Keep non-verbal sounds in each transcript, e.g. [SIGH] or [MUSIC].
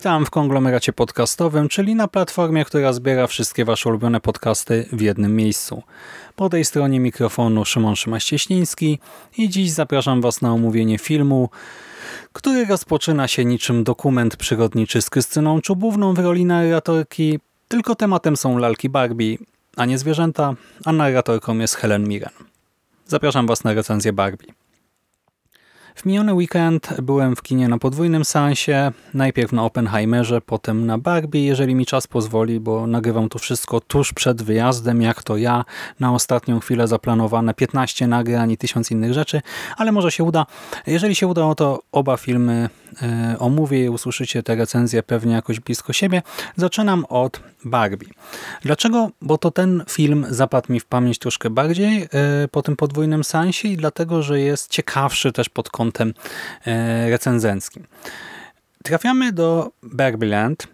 Witam w konglomeracie podcastowym, czyli na platformie, która zbiera wszystkie Wasze ulubione podcasty w jednym miejscu. Po tej stronie mikrofonu Szymon Szymaś-Cieśliński i dziś zapraszam Was na omówienie filmu, który rozpoczyna się niczym dokument przyrodniczy z Krystyną Czubówną w roli narratorki, tylko tematem są lalki Barbie, a nie zwierzęta, a narratorką jest Helen Mirren. Zapraszam Was na recenzję Barbie. W miniony weekend byłem w kinie na podwójnym seansie, najpierw na Oppenheimerze, potem na Barbie, jeżeli mi czas pozwoli, bo nagrywam to wszystko tuż przed wyjazdem, jak to ja, na ostatnią chwilę zaplanowane 15 nagrań i tysiąc innych rzeczy, ale może się uda. Jeżeli się uda, to oba filmy e, omówię i usłyszycie te recenzje pewnie jakoś blisko siebie. Zaczynam od Barbie. Dlaczego? Bo to ten film zapadł mi w pamięć troszkę bardziej e, po tym podwójnym seansie i dlatego, że jest ciekawszy też pod kątem e, recenzenckim. Trafiamy do Barbieland,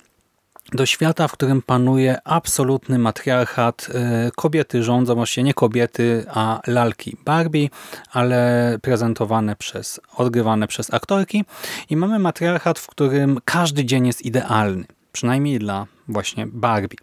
do świata, w którym panuje absolutny matriarchat. E, kobiety rządzą, właściwie nie kobiety, a lalki Barbie, ale prezentowane przez, odgrywane przez aktorki. I mamy matriarchat, w którym każdy dzień jest idealny. Przynajmniej dla właśnie Barbie.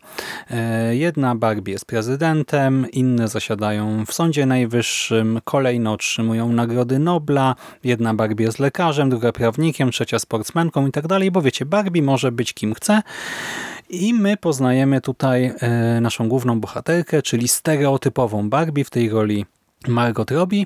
E, jedna Barbie jest prezydentem, inne zasiadają w Sądzie Najwyższym, kolejno otrzymują nagrody Nobla, jedna Barbie jest lekarzem, druga prawnikiem, trzecia sportsmenką i tak dalej, bo wiecie, Barbie może być kim chce. I my poznajemy tutaj e, naszą główną bohaterkę, czyli stereotypową Barbie w tej roli Margot Robbie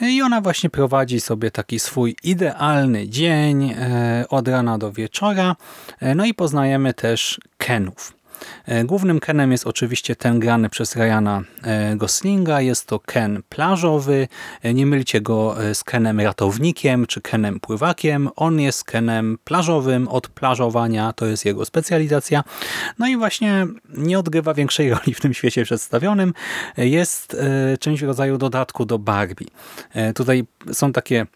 i ona właśnie prowadzi sobie taki swój idealny dzień e, od rana do wieczora. E, no i poznajemy też Kenów. E, głównym Kenem jest oczywiście ten grany przez Ryana e, Goslinga. Jest to Ken plażowy. E, nie mylcie go z Kenem ratownikiem czy Kenem pływakiem. On jest Kenem plażowym od plażowania. To jest jego specjalizacja. No i właśnie nie odgrywa większej [LAUGHS] roli w tym świecie przedstawionym. Jest czymś w rodzaju dodatku do Barbie. Tutaj są takie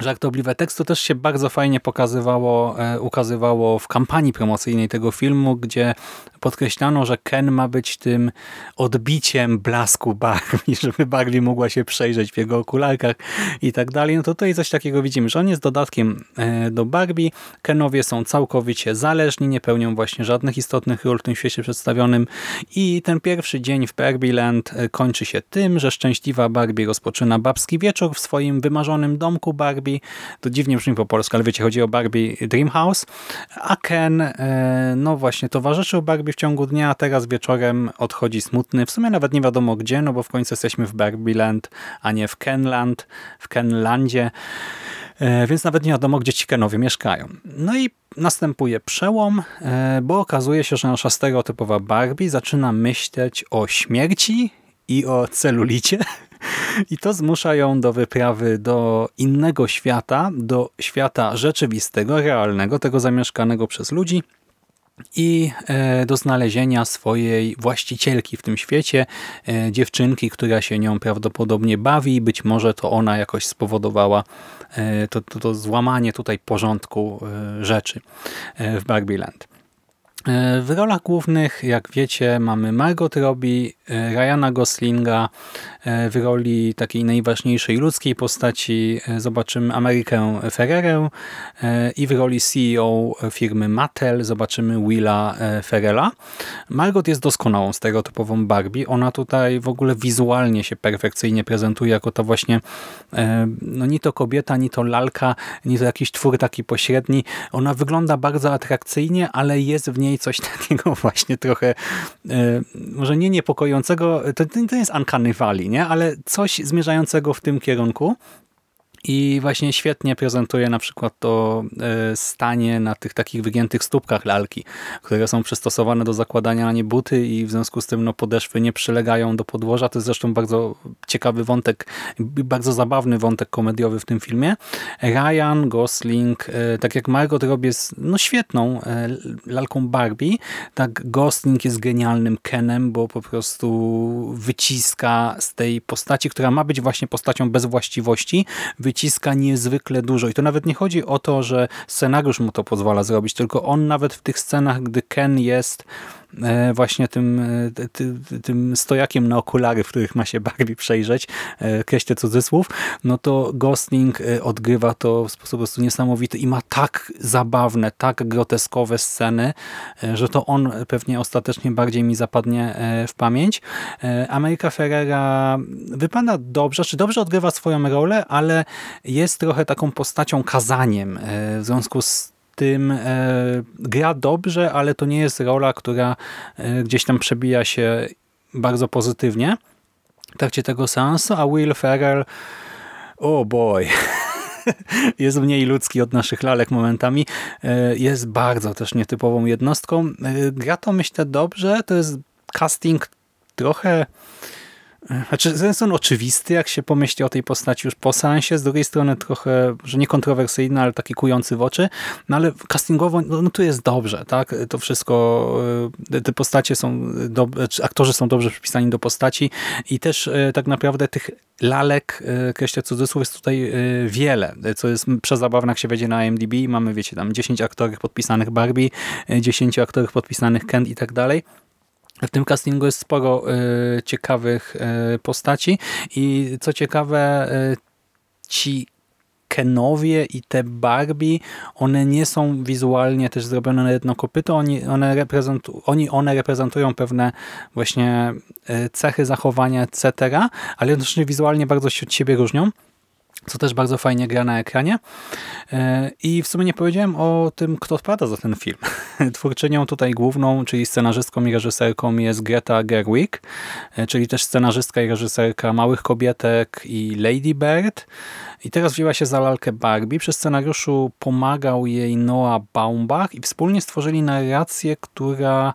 żartobliwe tekstu też się bardzo fajnie pokazywało, e, ukazywało w kampanii promocyjnej tego filmu, gdzie podkreślano, że Ken ma być tym odbiciem blasku Barbie, [LAUGHS] żeby Barbie mogła się przejrzeć w jego okularkach i tak dalej. No to tutaj coś takiego widzimy, że on jest dodatkiem e, do Barbie. Kenowie są całkowicie zależni, nie pełnią właśnie żadnych istotnych ról w tym świecie przedstawionym i ten pierwszy dzień w Barbie Land e, kończy się tym, że szczęśliwa Barbie rozpoczyna babski wieczór w swoim wymarzonym domku Barbie Barbie, to dziwnie brzmi po polsku, ale wiecie, chodzi o Barbie Dreamhouse, a Ken, e, no właśnie, towarzyszył Barbie w ciągu dnia, a teraz wieczorem odchodzi smutny. W sumie nawet nie wiadomo gdzie, no bo w końcu jesteśmy w Barbieland, a nie w Kenland, w Kenlandzie, e, więc nawet nie wiadomo, gdzie ci Kenowie mieszkają. No i następuje przełom, e, bo okazuje się, że nasza stereotypowa Barbie zaczyna myśleć o śmierci i o celulicie [LAUGHS] I to zmusza ją do wyprawy do innego świata, do świata rzeczywistego, realnego, tego zamieszkanego przez ludzi i e, do znalezienia swojej właścicielki w tym świecie, e, dziewczynki, która się nią prawdopodobnie bawi. Być może to ona jakoś spowodowała e, to, to, to złamanie tutaj porządku rzeczy w Barbieland. W rolach głównych, jak wiecie, mamy Margot Robbie, Ryana Goslinga, w roli takiej najważniejszej ludzkiej postaci e, zobaczymy Amerykę Ferrerę e, i w roli CEO firmy Mattel zobaczymy Willa Ferrella. Margot jest doskonałą stereotypową Barbie. Ona tutaj w ogóle wizualnie się perfekcyjnie prezentuje jako ta właśnie no ni to kobieta, ni to lalka, ni to jakiś twór taki pośredni. Ona wygląda bardzo atrakcyjnie, ale jest w niej coś [LAUGHS] takiego właśnie trochę może nie niepokojącego. To, to jest uncanny valley, nie? ale coś zmierzającego w tym kierunku. I właśnie świetnie prezentuje na przykład to e, stanie na tych takich wygiętych stópkach lalki, które są przystosowane do zakładania na nie buty i w związku z tym no, podeszwy nie przylegają do podłoża. To jest zresztą bardzo ciekawy wątek, bardzo zabawny wątek komediowy w tym filmie. Ryan Gosling, e, tak jak Margot Robbie jest no, świetną e, lalką Barbie, tak Gosling jest genialnym Kenem, bo po prostu wyciska z tej postaci, która ma być właśnie postacią bez właściwości, wyciska niezwykle dużo. I to nawet nie chodzi o to, że scenariusz mu to pozwala zrobić, tylko on nawet w tych scenach, gdy Ken jest właśnie tym, e, ty, tym stojakiem na okulary, w których ma się Barbie przejrzeć, e, kreślę cudzysłów, no to Gosling odgrywa to w sposób po prostu niesamowity i ma tak zabawne, tak groteskowe sceny, że to on pewnie ostatecznie bardziej mi zapadnie w pamięć. Ameryka Ferrera wypada dobrze, czy dobrze odgrywa swoją rolę, ale jest trochę taką postacią kazaniem. W związku z tym e, gra dobrze, ale to nie jest rola, która e, gdzieś tam przebija się bardzo pozytywnie w trakcie tego seansu, a Will Ferrell oh boy [LAUGHS] jest mniej ludzki od naszych lalek momentami. E, jest bardzo też nietypową jednostką. Gra to myślę dobrze, to jest casting trochę znaczy, z jednej oczywisty, jak się pomyśli o tej postaci już po seansie, z drugiej strony trochę, że nie kontrowersyjny, ale taki kujący w oczy, no ale castingowo, no, no tu jest dobrze, tak? To wszystko, e, te postacie są, do, aktorzy są dobrze przypisani do postaci i też e, tak naprawdę tych lalek, e, kreślę cudzysłów, jest tutaj wiele, co jest przezabawne, jak się wiedzie na IMDb. Mamy, wiecie, tam 10 aktorów podpisanych Barbie, 10 aktorów podpisanych Ken i tak dalej. W tym castingu jest sporo y, ciekawych y, postaci i co ciekawe, y, ci Kenowie i te Barbie, one nie są wizualnie też zrobione na jedno kopyto, oni one, reprezentu, oni, one reprezentują pewne właśnie cechy zachowania, etc., ale jednocześnie wizualnie bardzo się od siebie różnią co też bardzo fajnie gra na ekranie. E, I w sumie nie powiedziałem o tym, kto odpowiada za ten film. [LAUGHS] Twórczynią tutaj główną, czyli scenarzystką i reżyserką jest Greta Gerwig, e, czyli też scenarzystka i reżyserka Małych Kobietek i Lady Bird. I teraz wzięła się za lalkę Barbie. Przy scenariuszu pomagał jej Noah Baumbach i wspólnie stworzyli narrację, która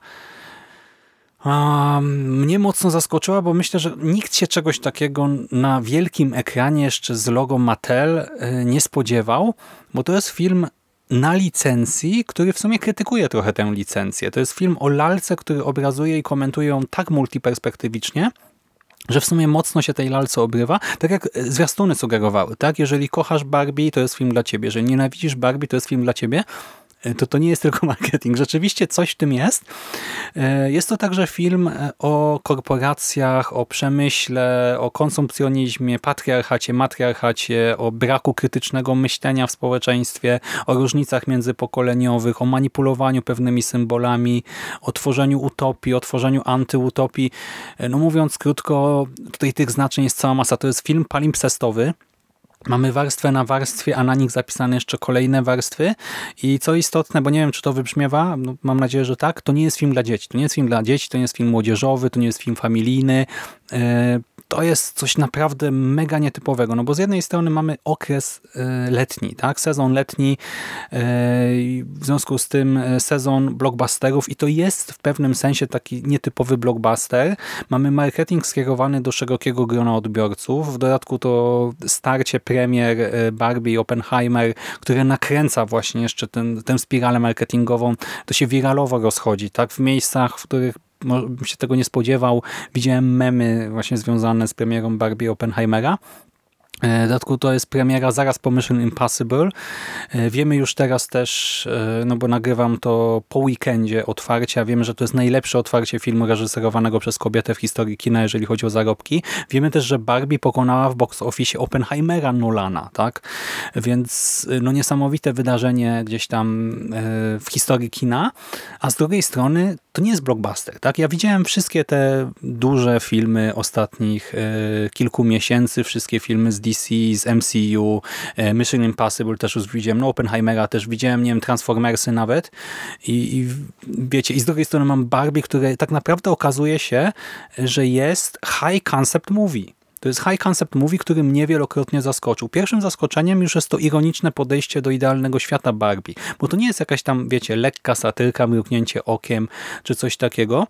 mnie mocno zaskoczyła, bo myślę, że nikt się czegoś takiego na wielkim ekranie jeszcze z logo Mattel e, nie spodziewał, bo to jest film na licencji, który w sumie krytykuje trochę tę licencję. To jest film o lalce, który obrazuje i komentuje ją tak multiperspektywicznie, że w sumie mocno się tej lalce obrywa, tak jak zwiastuny sugerowały. Tak? Jeżeli kochasz Barbie, to jest film dla ciebie. Jeżeli nienawidzisz Barbie, to jest film dla ciebie. E, to to nie jest [LAUGHS] tylko marketing. Rzeczywiście coś w tym jest. E, jest to także film e, o korporacjach, o przemyśle, o konsumpcjonizmie, patriarchacie, matriarchacie, o braku krytycznego myślenia w społeczeństwie, o różnicach międzypokoleniowych, o manipulowaniu pewnymi symbolami, o tworzeniu utopii, o tworzeniu antyutopii. No mówiąc krótko, tutaj tych znaczeń jest cała masa. To jest film palimpsestowy, Mamy warstwę na warstwie, a na nich zapisane jeszcze kolejne warstwy. I co istotne, bo nie wiem, czy to wybrzmiewa, no mam nadzieję, że tak, to nie jest film dla dzieci. To nie jest film dla dzieci, to nie jest film młodzieżowy, to nie jest film familijny. To jest coś naprawdę mega nietypowego, no bo z jednej strony mamy okres e, letni, tak, sezon letni, e, w związku z tym e, sezon blockbusterów i to jest w pewnym sensie taki nietypowy blockbuster. Mamy marketing skierowany do szerokiego grona odbiorców, w dodatku to starcie premier Barbie i Oppenheimer, które nakręca właśnie jeszcze ten, tę spiralę marketingową, to się wiralowo rozchodzi, tak, w miejscach, w których bym się tego nie spodziewał. Widziałem memy właśnie związane z premierą Barbie Oppenheimera. E, w dodatku to jest premiera zaraz po Mission Impossible. E, wiemy już teraz też, e, no bo nagrywam to po weekendzie otwarcia, wiemy, że to jest najlepsze otwarcie filmu reżyserowanego przez kobietę w historii kina, jeżeli chodzi o zarobki. Wiemy też, że Barbie pokonała w box office Oppenheimera Nolana, tak? Więc no niesamowite wydarzenie gdzieś tam w historii kina, a z drugiej strony to nie jest blockbuster, tak? Ja widziałem wszystkie te duże filmy ostatnich kilku miesięcy, wszystkie filmy z DC, z MCU, e, Mission Impossible też już widziałem, no Oppenheimera też widziałem, nie wiem, Transformersy nawet i, i wiecie, i z drugiej strony mam Barbie, które tak naprawdę okazuje się, że jest high concept movie. To jest high concept movie, który mnie wielokrotnie zaskoczył. Pierwszym zaskoczeniem już jest to ironiczne podejście do idealnego świata Barbie, bo to nie jest jakaś tam, wiecie, lekka satyrka, mrugnięcie okiem czy coś takiego,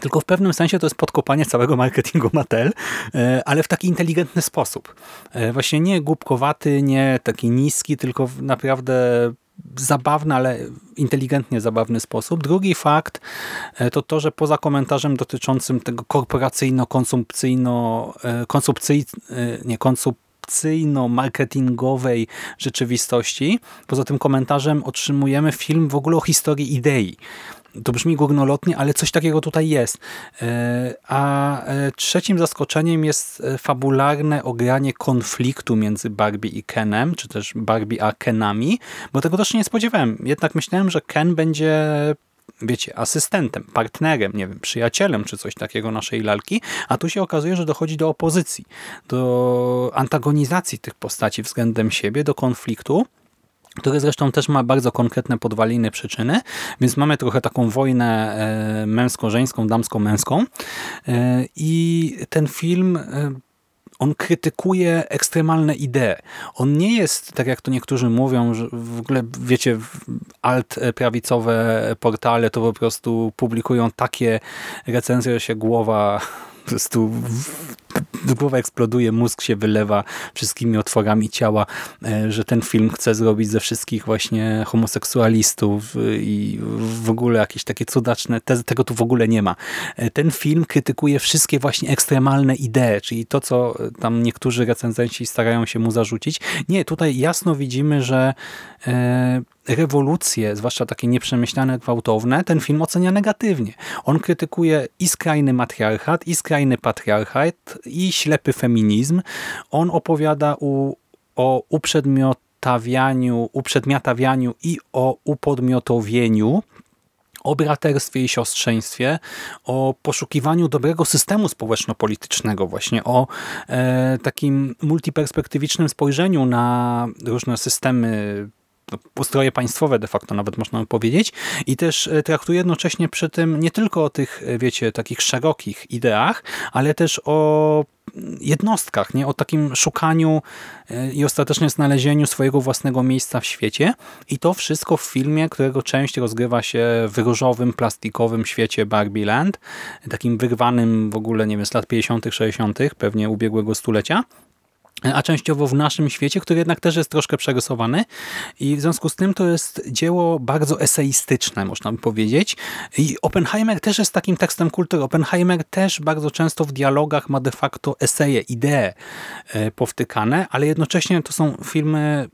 tylko w pewnym sensie to jest podkopanie całego marketingu [LAUGHS] Mattel, e, ale w taki inteligentny sposób. E, właśnie nie głupkowaty, nie taki niski, tylko naprawdę zabawny, ale inteligentnie zabawny sposób. Drugi fakt e, to to, że poza komentarzem dotyczącym tego korporacyjno-konsumpcyjno, konsumpcyj, nie, konsumpcyjno-marketingowej rzeczywistości, poza tym komentarzem otrzymujemy film w ogóle o historii idei. To brzmi górnolotnie, ale coś takiego tutaj jest. E, a e, trzecim zaskoczeniem jest e, fabularne ogranie konfliktu między Barbie i Kenem, czy też Barbie a Kenami, bo tego też nie spodziewałem. Jednak myślałem, że Ken będzie wiecie, asystentem, partnerem, nie wiem, przyjacielem czy coś takiego naszej lalki, a tu się okazuje, że dochodzi do opozycji, do antagonizacji tych postaci względem siebie, do konfliktu który zresztą też ma bardzo konkretne podwaliny, przyczyny, więc mamy trochę taką wojnę e, męsko-żeńską, damsko-męską e, i ten film e, on krytykuje ekstremalne idee. On nie jest, tak jak to niektórzy mówią, że w ogóle, wiecie, alt prawicowe portale to po prostu publikują takie recenzje, że się głowa po prostu [LAUGHS] głowa eksploduje, mózg się wylewa wszystkimi otworami ciała, e, że ten film chce zrobić ze wszystkich właśnie homoseksualistów i w ogóle jakieś takie cudaczne, tego tu w ogóle nie ma. E, ten film krytykuje wszystkie właśnie ekstremalne idee, czyli to, co tam niektórzy recenzenci starają się mu zarzucić. Nie, tutaj jasno widzimy, że e, rewolucje, zwłaszcza takie nieprzemyślane, gwałtowne, ten film ocenia negatywnie. On krytykuje i skrajny matriarchat, i skrajny patriarchat, i ślepy feminizm. On opowiada u, o uprzedmiotawianiu, uprzedmiotawianiu i o upodmiotowieniu o braterstwie i siostrzeństwie, o poszukiwaniu dobrego systemu społeczno-politycznego, właśnie o e, takim multiperspektywicznym spojrzeniu na różne systemy ustroje państwowe de facto nawet można powiedzieć i też e, traktuje jednocześnie przy tym nie tylko o tych, e, wiecie, takich szerokich ideach, ale też o jednostkach, nie? o takim szukaniu e, i ostatecznie znalezieniu swojego własnego miejsca w świecie i to wszystko w filmie, którego część rozgrywa się w różowym, plastikowym świecie Barbie Land, takim wyrwanym w ogóle, nie wiem, z lat 50., 60., pewnie ubiegłego stulecia a częściowo w naszym świecie, który jednak też jest troszkę przerysowany i w związku z tym to jest dzieło bardzo eseistyczne, można by powiedzieć. I Oppenheimer też jest takim tekstem kultury. Oppenheimer też bardzo często w dialogach ma de facto eseje, idee e, powtykane, ale jednocześnie to są filmy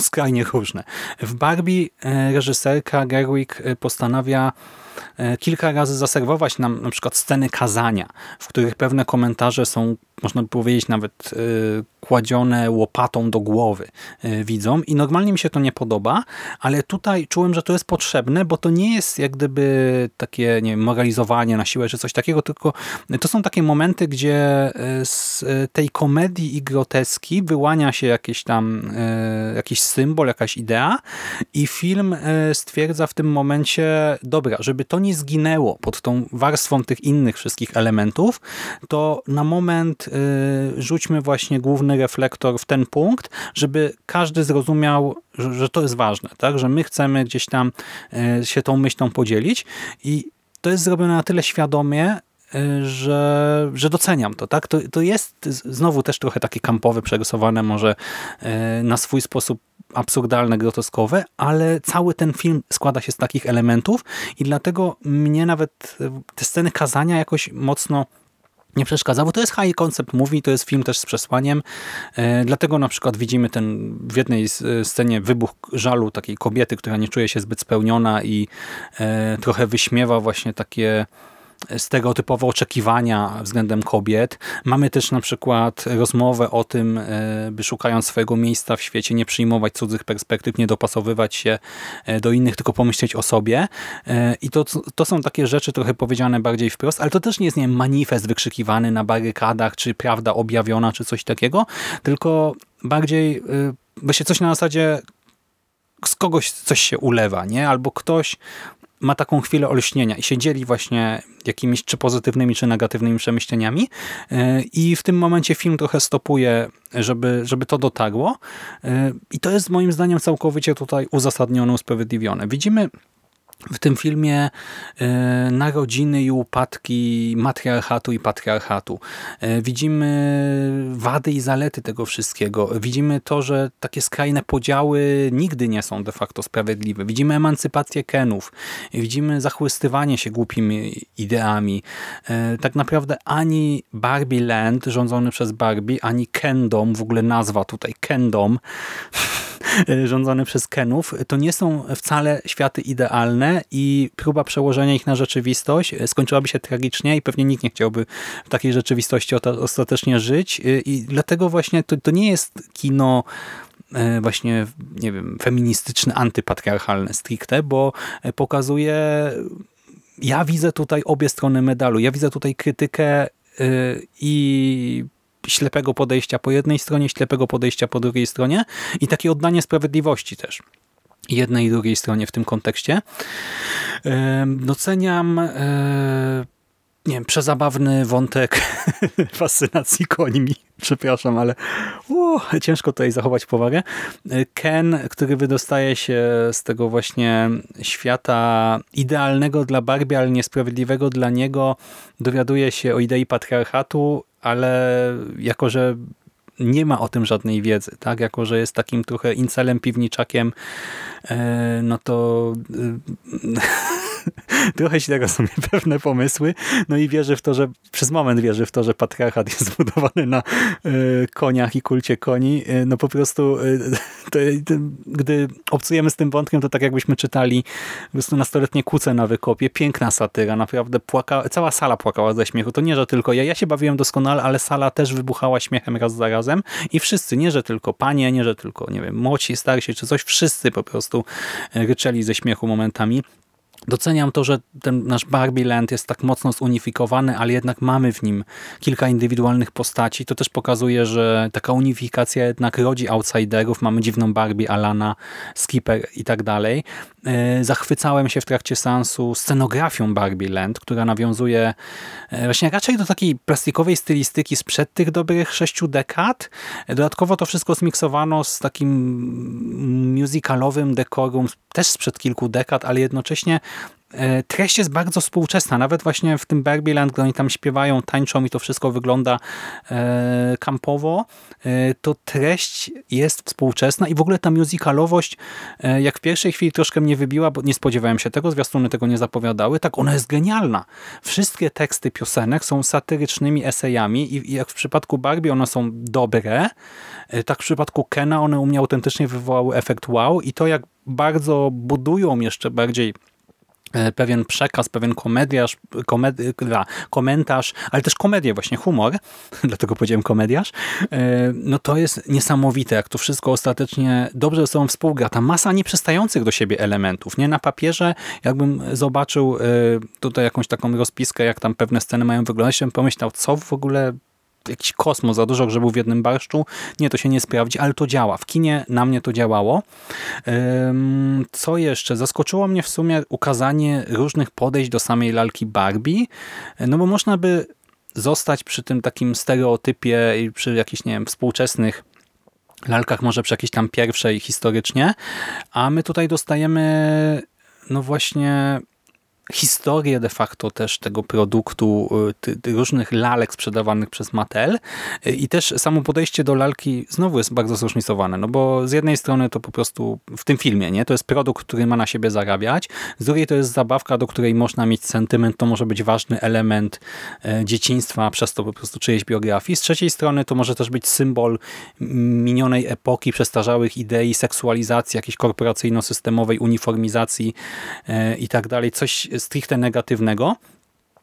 skrajnie różne. W Barbie e, reżyserka Gerwig e, postanawia kilka razy zaserwować nam na przykład sceny kazania, w których pewne komentarze są można by powiedzieć nawet y, kładzione łopatą do głowy y, widzom. I normalnie mi się to nie podoba, ale tutaj czułem, że to jest potrzebne, bo to nie jest jak gdyby takie nie wiem, moralizowanie na siłę czy coś takiego, tylko to są takie momenty, gdzie z tej komedii i groteski wyłania się jakiś tam jakiś symbol, jakaś idea i film stwierdza w tym momencie, dobra, żeby to nie zginęło pod tą warstwą tych innych wszystkich elementów, to na moment Y, rzućmy właśnie główny reflektor w ten punkt, żeby każdy zrozumiał, że, to jest ważne, tak? że my chcemy gdzieś tam y, się tą myślą podzielić i to jest zrobione na tyle świadomie, y, że, że doceniam to. tak. To, to jest znowu też trochę takie kampowe, przerysowane może na swój sposób absurdalne, groteskowe, ale cały ten film składa się z takich elementów i dlatego mnie nawet te sceny kazania jakoś mocno nie przeszkadza, bo to jest high concept movie, to jest film też z przesłaniem, e, dlatego na przykład widzimy ten w jednej e, scenie wybuch żalu takiej kobiety, która nie czuje się zbyt spełniona i e, trochę wyśmiewa właśnie takie stereotypowe oczekiwania względem kobiet. Mamy też na przykład rozmowę o tym, e, by szukając swojego miejsca w świecie nie przyjmować cudzych perspektyw, nie dopasowywać się e, do innych, tylko pomyśleć o sobie. E, I to, to są takie rzeczy trochę powiedziane bardziej wprost, ale to też nie jest nie wiem, manifest wykrzykiwany na barykadach, czy prawda objawiona, czy coś takiego, tylko bardziej się coś na zasadzie z kogoś coś się ulewa, nie? Albo ktoś ma taką chwilę olśnienia i się dzieli właśnie jakimiś czy pozytywnymi, czy negatywnymi przemyśleniami e, i w tym momencie film trochę stopuje, żeby, żeby to dotarło e, i to jest moim zdaniem całkowicie tutaj uzasadnione, usprawiedliwione. Widzimy w tym filmie e, narodziny i upadki matriarchatu i patriarchatu. E, widzimy wady i zalety tego wszystkiego. Widzimy to, że takie skrajne podziały nigdy nie są de facto sprawiedliwe. Widzimy emancypację Kenów. Widzimy zachłystywanie się głupimi ideami. E, tak naprawdę ani Barbie Land rządzony przez Barbie, ani Kendom, w ogóle nazwa tutaj Kendom, [LAUGHS] [LAUGHS] rządzony przez Kenów, to nie są wcale światy idealne i próba przełożenia ich na rzeczywistość skończyłaby się tragicznie i pewnie nikt nie chciałby w takiej rzeczywistości ostatecznie żyć i dlatego właśnie to, to nie jest kino e, właśnie, nie wiem, feministyczne, antypatriarchalne stricte, bo pokazuje ja widzę tutaj obie strony medalu. Ja widzę tutaj krytykę e, i ślepego podejścia po jednej stronie, ślepego podejścia po drugiej stronie i takie oddanie sprawiedliwości też jednej i drugiej stronie w tym kontekście. Doceniam e, nie wiem, przezabawny wątek [LAUGHS] fascynacji końmi. Przepraszam, ale ciężko tutaj zachować powagę. Ken, który wydostaje się z tego właśnie świata idealnego dla Barbie, ale niesprawiedliwego dla niego, dowiaduje się o idei patriarchatu ale jako, że nie ma o tym żadnej wiedzy, tak? Jako, że jest takim trochę incelem, piwniczakiem, e, no to e, [LAUGHS] trochę ślego są [LAUGHS] pewne pomysły, no i wierzy w to, że przez moment wierzy w to, że patriarchat jest [LAUGHS] zbudowany na e, koniach i kulcie koni. No po prostu to, gdy obcujemy z tym wątkiem, to tak jakbyśmy czytali po prostu nastoletnie kuce na wykopie. Piękna satyra, naprawdę płaka, cała sala płakała ze śmiechu. To nie, że tylko ja, ja się bawiłem doskonale, ale sala też wybuchała śmiechem raz za razem i wszyscy, nie że tylko panie, nie że tylko, nie wiem, młodsi, starsi czy coś, wszyscy po prostu e, ryczeli ze śmiechu momentami. Doceniam to, że ten nasz Barbie Land jest tak mocno zunifikowany, ale jednak mamy w nim kilka indywidualnych postaci. To też pokazuje, że taka unifikacja jednak rodzi outsiderów. Mamy dziwną Barbie, Alana, Skipper i tak dalej. E, zachwycałem się w trakcie seansu scenografią Barbie Land, która nawiązuje e, właśnie raczej do takiej plastikowej stylistyki sprzed tych dobrych sześciu dekad. Dodatkowo to wszystko zmiksowano z takim musicalowym dekorum też sprzed kilku dekad, ale jednocześnie treść jest bardzo współczesna, nawet właśnie w tym Land, gdy oni tam śpiewają, tańczą i to wszystko wygląda e, kampowo, e, to treść jest współczesna i w ogóle ta musicalowość, jak w pierwszej chwili troszkę mnie wybiła, bo nie spodziewałem się tego, zwiastuny tego nie zapowiadały, tak ona jest genialna. Wszystkie teksty piosenek są satyrycznymi esejami i jak w przypadku Barbie one są dobre, tak w przypadku Kena one u mnie autentycznie wywołały efekt wow i to jak bardzo budują jeszcze bardziej E, pewien przekaz, pewien komediarz, komedi komentarz, ale też komedię, właśnie humor, [LAUGHS] dlatego powiedziałem komediarz, e, no to jest niesamowite, jak to wszystko ostatecznie dobrze ze sobą współgra. Ta masa nieprzystających do siebie elementów. Nie na papierze, jakbym zobaczył e, tutaj jakąś taką rozpiskę, jak tam pewne sceny mają wyglądać, bym pomyślał, co w ogóle jakiś kosmos za dużo grzebów w jednym barszczu. Nie, to się nie sprawdzi, ale to działa. W kinie na mnie to działało. Co jeszcze? Zaskoczyło mnie w sumie ukazanie różnych podejść do samej lalki Barbie, no bo można by zostać przy tym takim stereotypie i przy jakichś, nie wiem, współczesnych lalkach, może przy jakiejś tam pierwszej historycznie, a my tutaj dostajemy no właśnie historię de facto też tego produktu, y, różnych lalek sprzedawanych przez Mattel. Y, i też samo podejście do lalki znowu jest bardzo zróżnicowane, no bo z jednej strony to po prostu w tym filmie, nie, to jest produkt, który ma na siebie zarabiać, z drugiej to jest zabawka, do której można mieć sentyment, to może być ważny element y, dzieciństwa, przez to po prostu czyjejś biografii, z trzeciej strony to może też być symbol minionej epoki, przestarzałych idei, seksualizacji, jakiejś korporacyjno-systemowej uniformizacji i tak dalej, coś stricte negatywnego.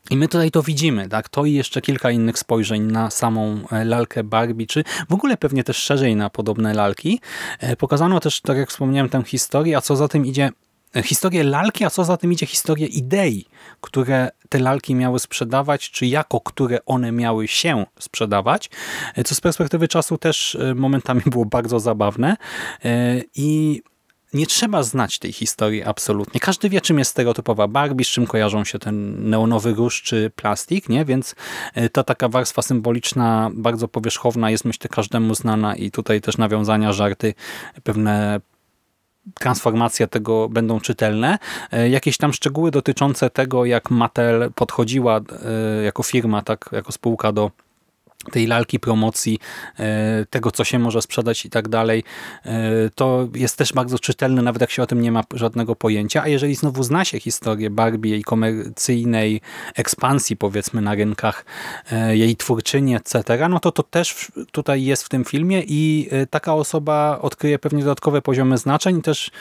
I my tutaj to widzimy, tak? To i jeszcze kilka innych spojrzeń na samą e, lalkę Barbie, czy w ogóle pewnie też szerzej na podobne lalki. E, pokazano też, tak jak wspomniałem, tę historię, a co za tym idzie e, historię lalki, a co za tym idzie historię idei, które te lalki miały sprzedawać, czy jako które one miały się sprzedawać, co z perspektywy czasu też momentami było bardzo zabawne i nie trzeba znać tej historii absolutnie. Każdy wie, czym jest stereotypowa Barbie, z czym kojarzą się ten neonowy róż czy plastik, nie? więc e, ta taka warstwa symboliczna, bardzo powierzchowna jest myślę każdemu znana i tutaj też nawiązania, żarty, pewne transformacje tego będą czytelne. E, jakieś tam szczegóły dotyczące tego, jak Mattel podchodziła e, jako firma, tak jako spółka do tej lalki, promocji, e, tego, co się może sprzedać i tak dalej, e, to jest też bardzo czytelne, nawet jak się o tym nie ma żadnego pojęcia. A jeżeli znowu zna się historię Barbie, jej komercyjnej ekspansji, powiedzmy, na rynkach, e, jej twórczyni, etc., no to to też tutaj jest w tym filmie i taka osoba odkryje pewnie dodatkowe poziomy znaczeń i też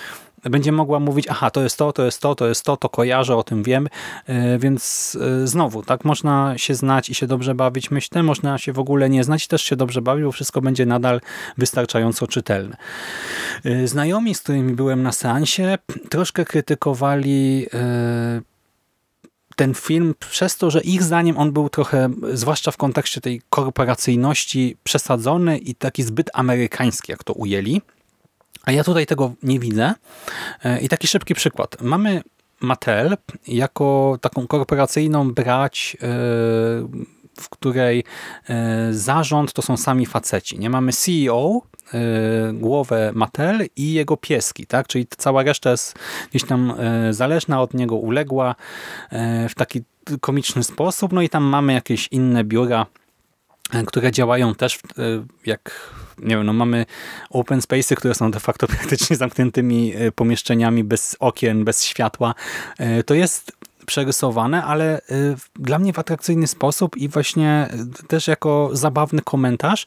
będzie mogła mówić, aha, to jest to, to jest to, to jest to, to kojarzę, o tym wiem, e, więc e, znowu, tak, można się znać i się dobrze bawić, myślę, można się w ogóle nie znać i też się dobrze bawić, bo wszystko będzie nadal wystarczająco czytelne. E, znajomi, z którymi byłem na seansie, troszkę krytykowali ten film przez to, że ich zdaniem on był trochę, zwłaszcza w kontekście tej korporacyjności, przesadzony i taki zbyt amerykański, jak to ujęli. A ja tutaj tego nie widzę. E, I taki szybki przykład. Mamy Mattel jako taką korporacyjną brać, e, w której e, zarząd to są sami faceci. Nie mamy CEO, głowę Mattel i jego pieski, tak? Czyli cała reszta jest gdzieś tam zależna od niego, uległa w taki komiczny sposób. No i tam mamy jakieś inne biura, które działają też jak nie wiem, no mamy open space'y, które są de facto [LAUGHS] praktycznie zamkniętymi e, pomieszczeniami bez okien, bez światła. E, to jest przerysowane, ale y, dla mnie w atrakcyjny sposób i właśnie y, też jako zabawny komentarz.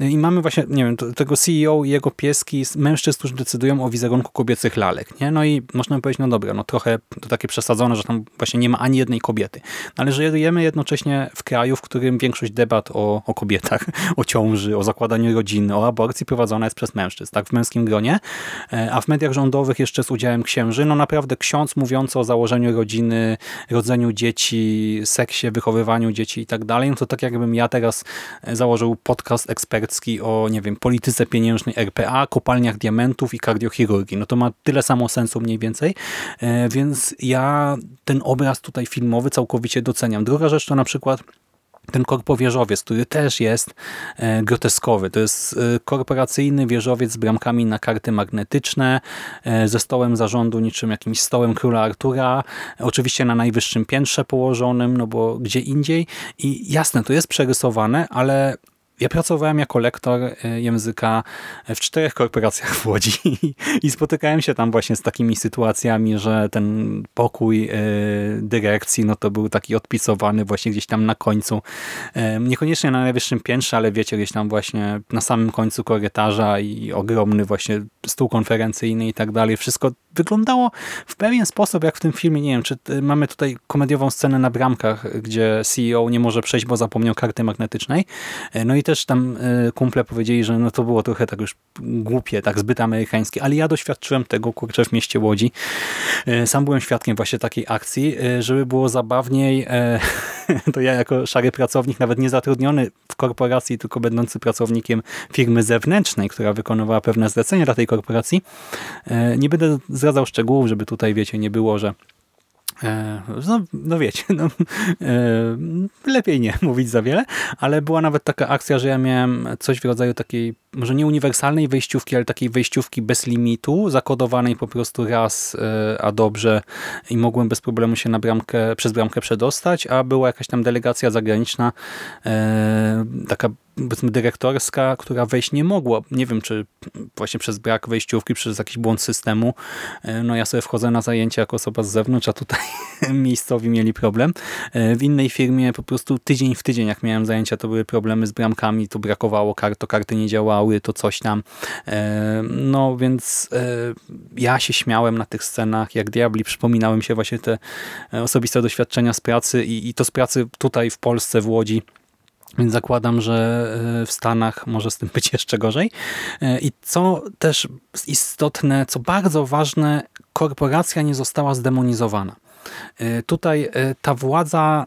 Y, I mamy właśnie, nie wiem, tego CEO i jego pieski, mężczyzn, którzy decydują o wizerunku kobiecych lalek. Nie? No i można powiedzieć, no dobra, no trochę to takie przesadzone, że tam właśnie nie ma ani jednej kobiety. No ale żyjemy jednocześnie w kraju, w którym większość debat o, o kobietach, [LAUGHS] o ciąży, o zakładaniu rodziny, o aborcji prowadzona jest przez mężczyzn, tak, w męskim gronie, e, a w mediach rządowych jeszcze z udziałem księży, no naprawdę ksiądz mówiący o założeniu rodziny rodzeniu dzieci, seksie, wychowywaniu dzieci i tak dalej, no to tak jakbym ja teraz założył podcast ekspercki o, nie wiem, polityce pieniężnej RPA, kopalniach diamentów i kardiochirurgii. No to ma tyle samo sensu mniej więcej, e, więc ja ten obraz tutaj filmowy całkowicie doceniam. Druga rzecz to na przykład ten korpowieżowiec, który też jest e, groteskowy. To jest e, korporacyjny wieżowiec z bramkami na karty magnetyczne, e, ze stołem zarządu niczym jakimś stołem króla Artura, oczywiście na najwyższym piętrze położonym, no bo gdzie indziej. I jasne, to jest przerysowane, ale ja pracowałem jako lektor e, języka w czterech korporacjach w Łodzi [LAUGHS] i spotykałem się tam właśnie z takimi sytuacjami, że ten pokój e, dyrekcji no to był taki odpisowany właśnie gdzieś tam na końcu. E, niekoniecznie na najwyższym piętrze, ale wiecie, gdzieś tam właśnie na samym końcu korytarza i ogromny właśnie stół konferencyjny i tak dalej. Wszystko wyglądało w pewien sposób jak w tym filmie. Nie wiem, czy mamy tutaj komediową scenę na bramkach, gdzie CEO nie może przejść, bo zapomniał karty magnetycznej. No i też tam e, kumple powiedzieli, że no to było trochę tak już głupie, tak zbyt amerykańskie, ale ja doświadczyłem tego, kurczę, w mieście Łodzi. Sam byłem świadkiem właśnie takiej akcji, żeby było zabawniej, [LAUGHS] to ja jako szary pracownik, nawet nie zatrudniony w korporacji, tylko będący pracownikiem firmy zewnętrznej, która wykonywała pewne zlecenia dla tej korporacji, nie będę zdradzał szczegółów, żeby tutaj, wiecie, nie było, że E, no, no wiecie, no, e, lepiej nie [LAUGHS] mówić za wiele, ale była nawet taka akcja, że ja miałem coś w rodzaju takiej, może nie uniwersalnej wejściówki, ale takiej wejściówki bez limitu, zakodowanej po prostu raz, e, a dobrze i mogłem bez problemu się na bramkę, przez bramkę przedostać, a była jakaś tam delegacja zagraniczna, taka powiedzmy dyrektorska, która wejść nie mogła. Nie wiem, czy właśnie przez brak wejściówki, przez jakiś błąd systemu. E, no ja sobie wchodzę na zajęcia jako osoba z zewnątrz, a tutaj [LAUGHS] miejscowi mieli problem. E, w innej firmie po prostu tydzień w tydzień, jak miałem zajęcia, to były problemy z bramkami, to brakowało kart, to karty nie działały, to coś tam. E, no więc ja się śmiałem na tych scenach, jak diabli, przypominałem się właśnie te osobiste doświadczenia z pracy i, i to z pracy tutaj w Polsce, w Łodzi, więc zakładam, że e, w Stanach może z tym być jeszcze gorzej. E, I co też istotne, co bardzo ważne, korporacja nie została zdemonizowana. E, tutaj ta władza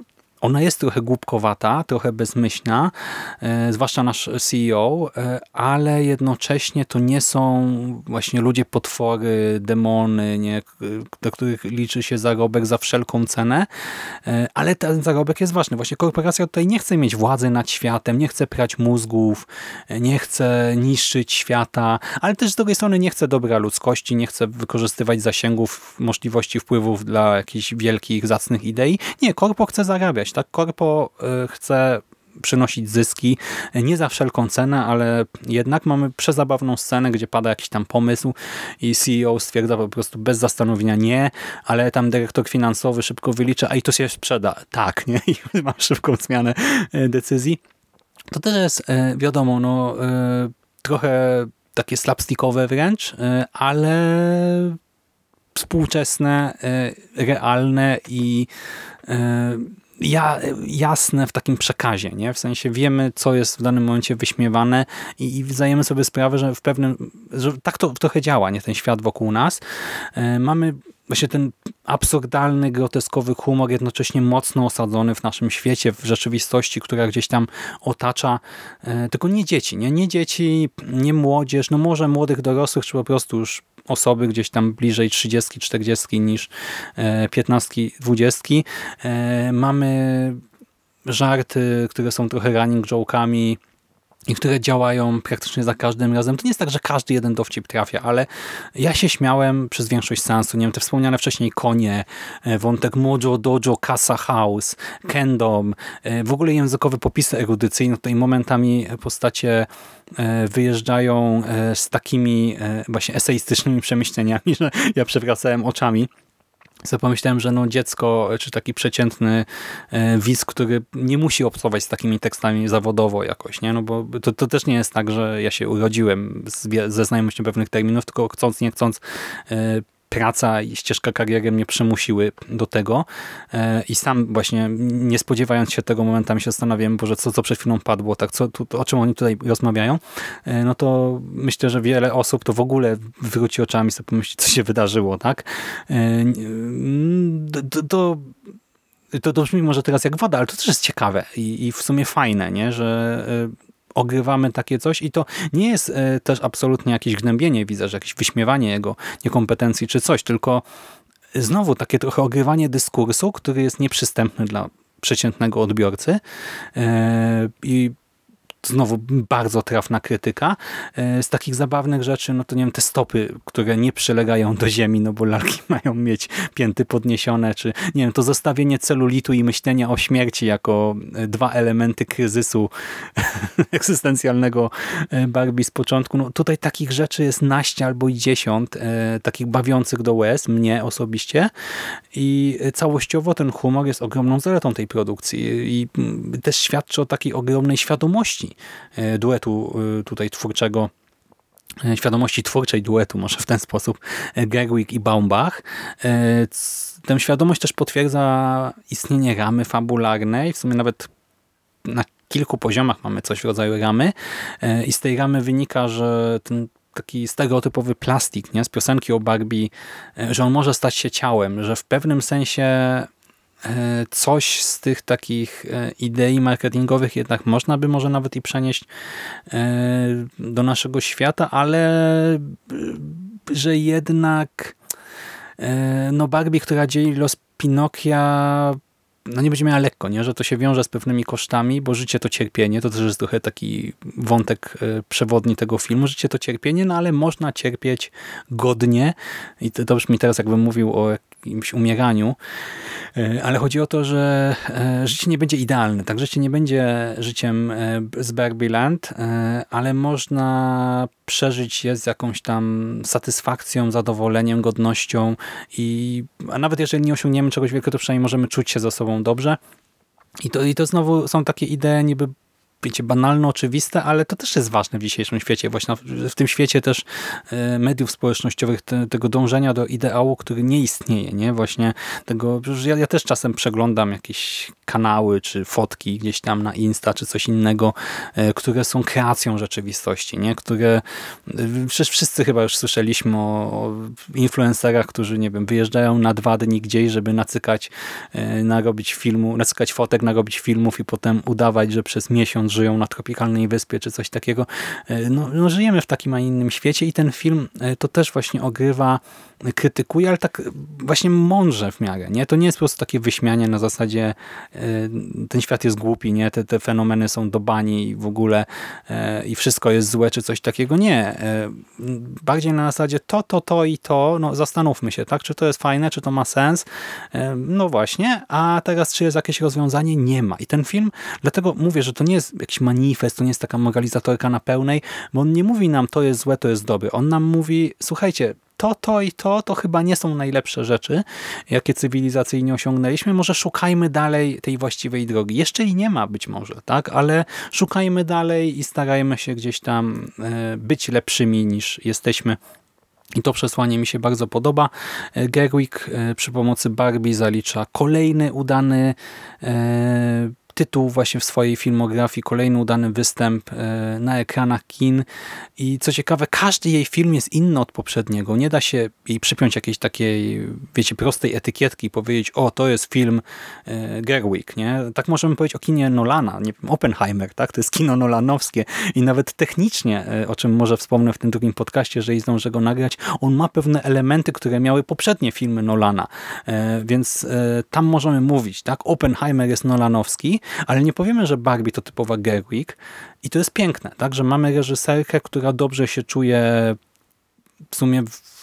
ona jest trochę głupkowata, trochę bezmyślna, e, zwłaszcza nasz CEO, e, ale jednocześnie to nie są właśnie ludzie potwory, demony, nie, do których liczy się zarobek za wszelką cenę, e, ale ten zarobek jest ważny. Właśnie korporacja tutaj nie chce mieć władzy nad światem, nie chce prać mózgów, nie chce niszczyć świata, ale też z drugiej strony nie chce dobra ludzkości, nie chce wykorzystywać zasięgów, możliwości wpływów dla jakichś wielkich, zacnych idei. Nie, korpo chce zarabiać, tak? Korpo y, chce przynosić zyski, nie za wszelką cenę, ale jednak mamy przezabawną scenę, gdzie pada jakiś tam pomysł i CEO stwierdza po prostu bez zastanowienia nie, ale tam dyrektor finansowy szybko wylicza, a i to się sprzeda. Tak, nie? [LAUGHS] I mam szybką zmianę y, decyzji. To też jest, wiadomo, no, trochę takie slapstickowe wręcz, ale współczesne, realne i ja, jasne w takim przekazie, nie? W sensie wiemy, co jest w danym momencie wyśmiewane i, i zdajemy sobie sprawę, że w pewnym, że tak to trochę działa, nie? Ten świat wokół nas. E, mamy właśnie ten absurdalny, groteskowy humor jednocześnie mocno osadzony w naszym świecie, w rzeczywistości, która gdzieś tam otacza e, tylko nie dzieci, nie? Nie dzieci, nie młodzież, no może młodych dorosłych, czy po prostu już osoby gdzieś tam bliżej 30, 40 niż 15, e, 20. E, mamy żarty, które są trochę running joke'ami, i które działają praktycznie za każdym razem. To nie jest tak, że każdy jeden dowcip trafia, ale ja się śmiałem przez większość sensu. Nie wiem, te wspomniane wcześniej konie, e, wątek Mojo, Dojo, Casa House, Kendom, w ogóle językowe popisy erudycyjne. Tutaj momentami postacie E, wyjeżdżają e, z takimi e, właśnie eseistycznymi przemyśleniami, [LAUGHS] że ja przewracałem oczami. So pomyślałem, że no dziecko, czy taki przeciętny widz, który nie musi obcować z takimi tekstami zawodowo jakoś, nie? No bo to, to też nie jest tak, że ja się urodziłem z, ze znajomością pewnych terminów, tylko chcąc, nie chcąc praca i ścieżka kariery mnie przymusiły do tego e, i sam właśnie nie spodziewając się tego momentami się zastanawiałem, że co, co przed chwilą padło, tak, co, tu, o czym oni tutaj rozmawiają, e, no to myślę, że wiele osób to w ogóle wróci oczami sobie pomyśli, co się wydarzyło, tak? E, to, to to, to brzmi może teraz jak woda, ale to też jest ciekawe i, i w sumie fajne, nie? że ogrywamy takie coś i to nie jest e, też absolutnie jakieś gnębienie, widzę, że jakieś wyśmiewanie jego niekompetencji czy coś, tylko znowu takie trochę ogrywanie dyskursu, który jest nieprzystępny dla przeciętnego odbiorcy e, i znowu bardzo trafna krytyka. E, z takich zabawnych rzeczy, no to nie wiem, te stopy, które nie przylegają do ziemi, no bo lalki [LAUGHS] mają mieć pięty podniesione, czy nie wiem, to zostawienie celulitu i myślenia o śmierci jako e, dwa elementy kryzysu [LAUGHS] egzystencjalnego e, Barbie z początku. No tutaj takich rzeczy jest naście albo i dziesiąt, takich bawiących do łez, mnie osobiście i całościowo ten humor jest ogromną zaletą tej produkcji i mm, też świadczy o takiej ogromnej świadomości E, duetu e, tutaj twórczego e, świadomości twórczej duetu, może w ten sposób, Gerwig i Baumbach. Tę świadomość też potwierdza istnienie ramy fabularnej, w sumie nawet na kilku poziomach mamy coś w rodzaju ramy i z tej ramy wynika, że ten taki stereotypowy plastik nie? z piosenki o Barbie, że on może stać się ciałem, że w pewnym sensie coś z tych takich e, idei marketingowych jednak można by może nawet i przenieść e, do naszego świata, ale że jednak no Barbie, która dzieli los Pinokia no nie będzie miała lekko, nie? że to się wiąże z pewnymi kosztami, bo życie to cierpienie, to też jest trochę taki wątek przewodni tego filmu, życie to cierpienie, no ale można cierpieć godnie i to, to brzmi teraz jakbym mówił o jakimś umieraniu, e, ale chodzi o to, że e, życie nie będzie idealne. Tak, życie nie będzie życiem e, z Barbie Land, ale można przeżyć je z jakąś tam satysfakcją, zadowoleniem, godnością i a nawet jeżeli nie osiągniemy czegoś wielkiego, to przynajmniej możemy czuć się ze sobą dobrze. I to, I to znowu są takie idee niby wiecie, banalne, oczywiste, ale to też jest ważne w dzisiejszym świecie. Właśnie w tym świecie też e, mediów społecznościowych, te, tego dążenia do ideału, który nie istnieje, nie? Właśnie tego, ja, ja też czasem przeglądam jakieś kanały, czy fotki gdzieś tam na Insta, czy coś innego, e, które są kreacją rzeczywistości, nie? Które, e, przecież wszyscy chyba już słyszeliśmy o influencerach, którzy, nie wiem, wyjeżdżają na dwa dni gdzieś, żeby nacykać, narobić filmu, nacykać fotek, narobić filmów i potem udawać, że przez miesiąc żyją na tropikalnej wyspie czy coś takiego. E, no, no, żyjemy w takim, a innym świecie i ten film e, to też właśnie ogrywa, krytykuje, ale tak właśnie mądrze w miarę. Nie? To nie jest po prostu takie wyśmianie na zasadzie e, ten świat jest głupi, nie? Te, te fenomeny są do bani i w ogóle i wszystko jest złe czy coś takiego. Nie. Bardziej na zasadzie to, to, to i to, no zastanówmy się, tak? Czy to jest fajne, czy to ma sens? No właśnie, a teraz czy jest jakieś rozwiązanie? Nie ma. I ten film, dlatego mówię, że to nie jest jakiś manifest, to nie jest taka moralizatorka na pełnej, bo on nie mówi nam to jest złe, to jest dobre. On nam mówi, słuchajcie, to, to i to, to chyba nie są najlepsze rzeczy, jakie cywilizacyjnie osiągnęliśmy. Może szukajmy dalej tej właściwej drogi. Jeszcze i nie ma być może, tak, ale szukajmy dalej i starajmy się gdzieś tam e, być lepszymi niż jesteśmy. I to przesłanie mi się bardzo podoba. E, Gerwig e, przy pomocy Barbie zalicza kolejny udany tytuł właśnie w swojej filmografii, kolejny udany występ e, na ekranach kin i co ciekawe, każdy jej film jest inny od poprzedniego. Nie da się jej przypiąć jakiejś takiej, wiecie, prostej etykietki i powiedzieć, o, to jest film e, Gerwig, nie? Tak możemy powiedzieć o kinie Nolana, nie wiem, Oppenheimer, tak? To jest kino nolanowskie i nawet technicznie, e, o czym może wspomnę w tym drugim podcaście, że i zdążę go nagrać, on ma pewne elementy, które miały poprzednie filmy Nolana, więc tam możemy mówić, tak? Oppenheimer jest nolanowski, ale nie powiemy, że Barbie to typowa Gerwig i to jest piękne, tak, że mamy reżyserkę, która dobrze się czuje w sumie w,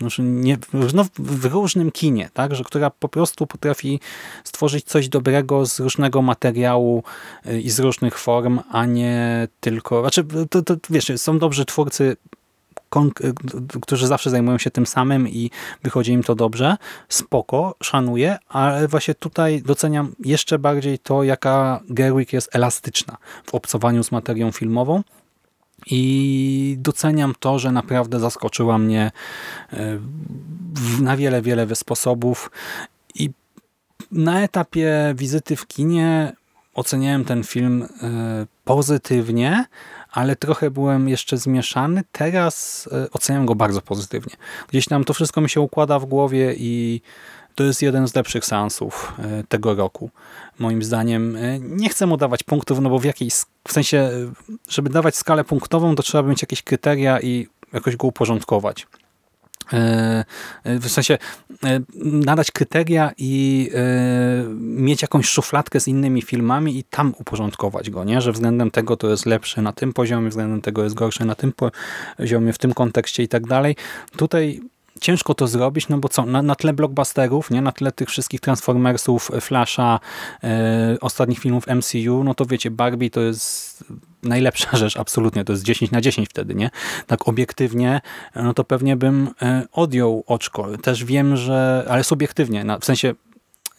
znaczy nie, no w różnym kinie, tak, że która po prostu potrafi stworzyć coś dobrego z różnego materiału y, i z różnych form, a nie tylko, znaczy to, to wiesz, są dobrzy twórcy którzy zawsze zajmują się tym samym i wychodzi im to dobrze, spoko, szanuję, ale właśnie tutaj doceniam jeszcze bardziej to, jaka Gerwig jest elastyczna w obcowaniu z materią filmową. I doceniam to, że naprawdę zaskoczyła mnie e, na wiele, wiele sposobów. I na etapie wizyty w kinie oceniałem ten film e, pozytywnie, ale trochę byłem jeszcze zmieszany. Teraz e, oceniam go bardzo pozytywnie. Gdzieś tam to wszystko mi się układa w głowie i to jest jeden z lepszych seansów e, tego roku. Moim zdaniem e, nie chcę mu dawać punktów, no bo w jakiejś, w sensie, żeby dawać skalę punktową, to trzeba mieć jakieś kryteria i jakoś go uporządkować. E, e, w sensie e, nadać kryteria i mieć jakąś szufladkę z innymi filmami i tam uporządkować go, nie? że względem tego to jest lepszy na tym poziomie, względem tego jest gorszy na tym poziomie, w tym kontekście i tak dalej. Tutaj ciężko to zrobić, no bo co, na, na tle blockbusterów, nie, na tle tych wszystkich Transformersów, Flasha, ostatnich filmów MCU, no to wiecie, Barbie to jest najlepsza [LAUGHS] rzecz, absolutnie, to jest 10 na 10 wtedy, nie? Tak obiektywnie, no to pewnie bym e, odjął oczko. Też wiem, że, ale subiektywnie, w sensie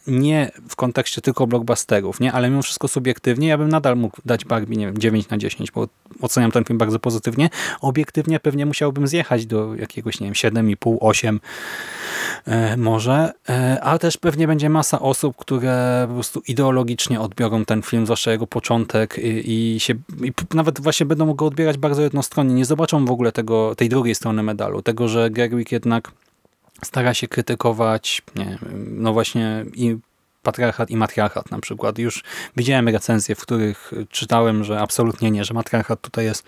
nie w kontekście tylko blockbusterów, nie? ale mimo wszystko subiektywnie, ja bym nadal mógł dać Barbie, nie wiem, 9 na 10, bo oceniam ten film bardzo pozytywnie. Obiektywnie pewnie musiałbym zjechać do jakiegoś, nie wiem, 7,5, 8 e, może, e, ale też pewnie będzie masa osób, które po prostu ideologicznie odbiorą ten film, zwłaszcza jego początek i, i się i nawet właśnie będą go odbierać bardzo jednostronnie. Nie zobaczą w ogóle tego, tej drugiej strony medalu, tego, że Gerwig jednak stara się krytykować, nie, no właśnie i patriarchat i matriarchat na przykład. Już widziałem recenzje, w których czytałem, że absolutnie nie, że matriarchat tutaj jest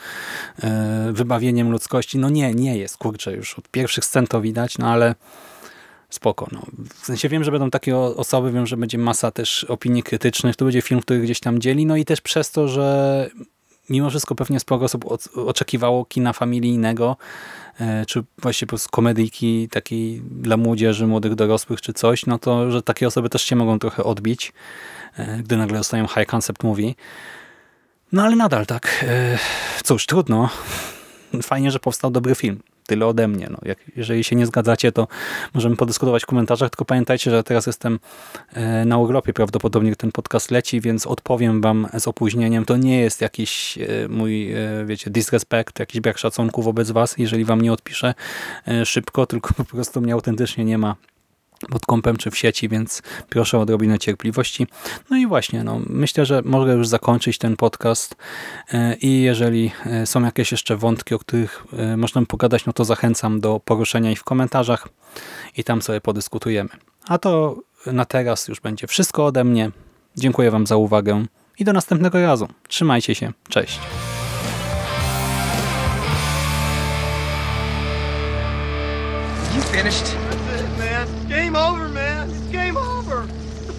e, wybawieniem ludzkości. No nie, nie jest, kurczę, już od pierwszych scen to widać, no ale spoko. No. W sensie wiem, że będą takie osoby, wiem, że będzie masa też opinii krytycznych, to będzie film, który gdzieś tam dzieli, no i też przez to, że mimo wszystko pewnie sporo osób oczekiwało kina familijnego, e, czy właśnie po komedyjki takiej dla młodzieży, młodych dorosłych, czy coś, no to, że takie osoby też się mogą trochę odbić, e, gdy nagle dostają high concept movie. No ale nadal tak. E, cóż, trudno. [LAUGHS] Fajnie, że powstał dobry film. Tyle ode mnie. No, jak, jeżeli się nie zgadzacie, to możemy podyskutować w komentarzach, tylko pamiętajcie, że teraz jestem e, na urlopie, prawdopodobnie ten podcast leci, więc odpowiem wam z opóźnieniem. To nie jest jakiś e, mój, e, wiecie, disrespect, jakiś brak szacunku wobec was, jeżeli wam nie odpiszę szybko, [LAUGHS] tylko po prostu mnie autentycznie nie ma pod kąpem czy w sieci, więc proszę o odrobinę cierpliwości. No i właśnie, no, myślę, że mogę już zakończyć ten podcast e, i jeżeli e, są jakieś jeszcze wątki, o których e, można pogadać, no to zachęcam do poruszenia ich w komentarzach i tam sobie podyskutujemy. A to na teraz już będzie wszystko ode mnie. Dziękuję Wam za uwagę i do następnego razu. Trzymajcie się. Cześć. You finished?